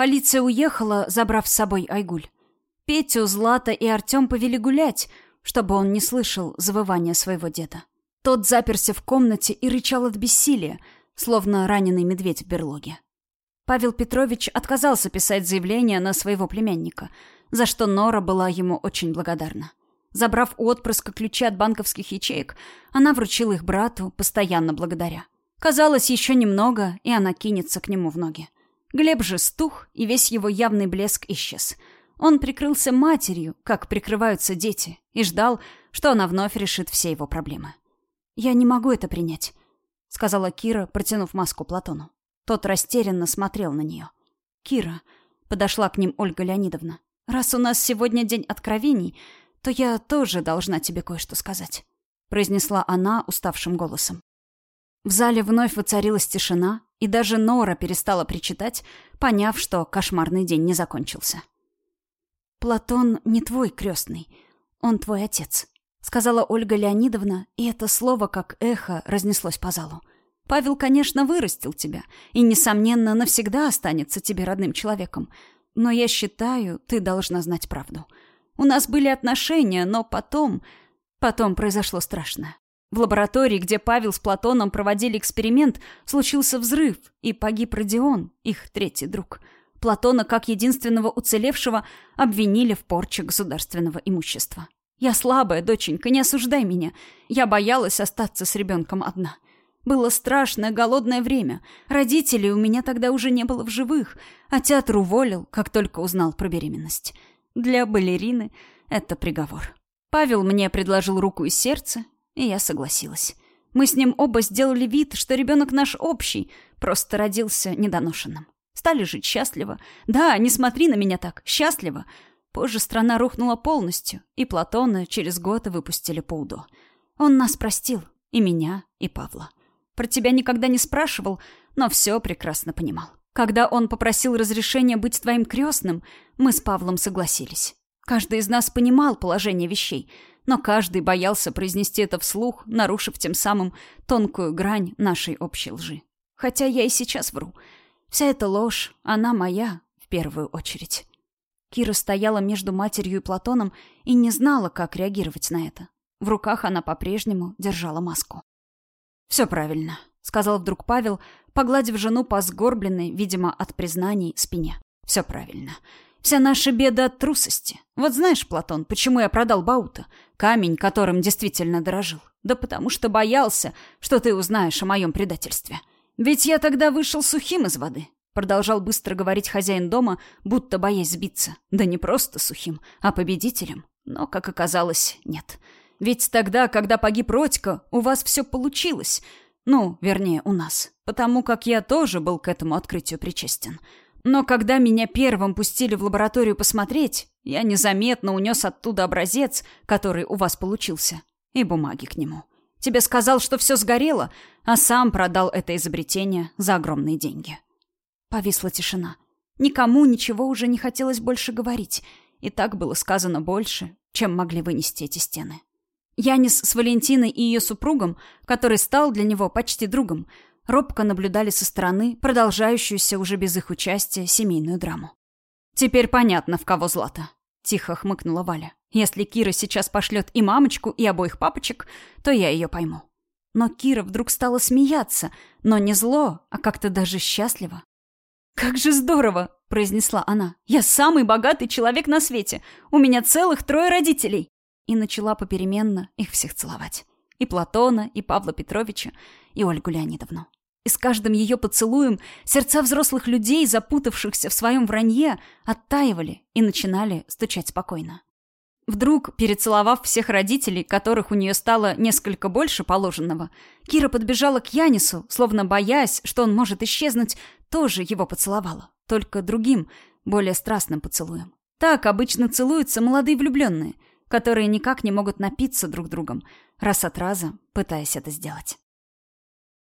Полиция уехала, забрав с собой Айгуль. Петю, Злата и Артем повели гулять, чтобы он не слышал завывания своего деда. Тот заперся в комнате и рычал от бессилия, словно раненый медведь в берлоге. Павел Петрович отказался писать заявление на своего племянника, за что Нора была ему очень благодарна. Забрав у отпрыска ключи от банковских ячеек, она вручила их брату, постоянно благодаря. Казалось, еще немного, и она кинется к нему в ноги. Глеб же стух, и весь его явный блеск исчез. Он прикрылся матерью, как прикрываются дети, и ждал, что она вновь решит все его проблемы. «Я не могу это принять», — сказала Кира, протянув маску Платону. Тот растерянно смотрел на нее. «Кира», — подошла к ним Ольга Леонидовна, — «раз у нас сегодня день откровений, то я тоже должна тебе кое-что сказать», — произнесла она уставшим голосом. В зале вновь воцарилась тишина, и даже Нора перестала причитать, поняв, что кошмарный день не закончился. «Платон не твой крестный, он твой отец», — сказала Ольга Леонидовна, и это слово, как эхо, разнеслось по залу. «Павел, конечно, вырастил тебя, и, несомненно, навсегда останется тебе родным человеком, но я считаю, ты должна знать правду. У нас были отношения, но потом... Потом произошло страшное. В лаборатории, где Павел с Платоном проводили эксперимент, случился взрыв, и погиб Родион, их третий друг. Платона, как единственного уцелевшего, обвинили в порче государственного имущества. Я слабая, доченька, не осуждай меня. Я боялась остаться с ребенком одна. Было страшное, голодное время. Родителей у меня тогда уже не было в живых, а театр уволил, как только узнал про беременность. Для балерины это приговор. Павел мне предложил руку и сердце, и я согласилась. Мы с ним оба сделали вид, что ребенок наш общий, просто родился недоношенным. Стали жить счастливо. Да, не смотри на меня так, счастливо. Позже страна рухнула полностью, и Платона через год выпустили по УДО. Он нас простил, и меня, и Павла. Про тебя никогда не спрашивал, но все прекрасно понимал. Когда он попросил разрешения быть твоим крестным, мы с Павлом согласились. Каждый из нас понимал положение вещей — но каждый боялся произнести это вслух, нарушив тем самым тонкую грань нашей общей лжи. Хотя я и сейчас вру. Вся эта ложь, она моя в первую очередь. Кира стояла между матерью и Платоном и не знала, как реагировать на это. В руках она по-прежнему держала маску. «Все правильно», — сказал вдруг Павел, погладив жену по сгорбленной, видимо, от признаний, спине. «Все правильно. Вся наша беда от трусости. Вот знаешь, Платон, почему я продал Баута? Камень, которым действительно дорожил. Да потому что боялся, что ты узнаешь о моем предательстве. Ведь я тогда вышел сухим из воды. Продолжал быстро говорить хозяин дома, будто боясь сбиться. Да не просто сухим, а победителем. Но, как оказалось, нет. Ведь тогда, когда погиб Родька, у вас все получилось. Ну, вернее, у нас. Потому как я тоже был к этому открытию причастен. Но когда меня первым пустили в лабораторию посмотреть, я незаметно унес оттуда образец, который у вас получился, и бумаги к нему. Тебе сказал, что все сгорело, а сам продал это изобретение за огромные деньги. Повисла тишина. Никому ничего уже не хотелось больше говорить, и так было сказано больше, чем могли вынести эти стены. Янис с Валентиной и ее супругом, который стал для него почти другом, робко наблюдали со стороны продолжающуюся уже без их участия семейную драму. «Теперь понятно, в кого Злата», — тихо хмыкнула Валя. «Если Кира сейчас пошлет и мамочку, и обоих папочек, то я ее пойму». Но Кира вдруг стала смеяться, но не зло, а как-то даже счастливо. «Как же здорово!» — произнесла она. «Я самый богатый человек на свете! У меня целых трое родителей!» И начала попеременно их всех целовать. И Платона, и Павла Петровича, и Ольгу Леонидовну. И с каждым ее поцелуем сердца взрослых людей, запутавшихся в своем вранье, оттаивали и начинали стучать спокойно. Вдруг, перецеловав всех родителей, которых у нее стало несколько больше положенного, Кира подбежала к Янису, словно боясь, что он может исчезнуть, тоже его поцеловала, только другим, более страстным поцелуем. Так обычно целуются молодые влюбленные, которые никак не могут напиться друг другом, раз от раза пытаясь это сделать.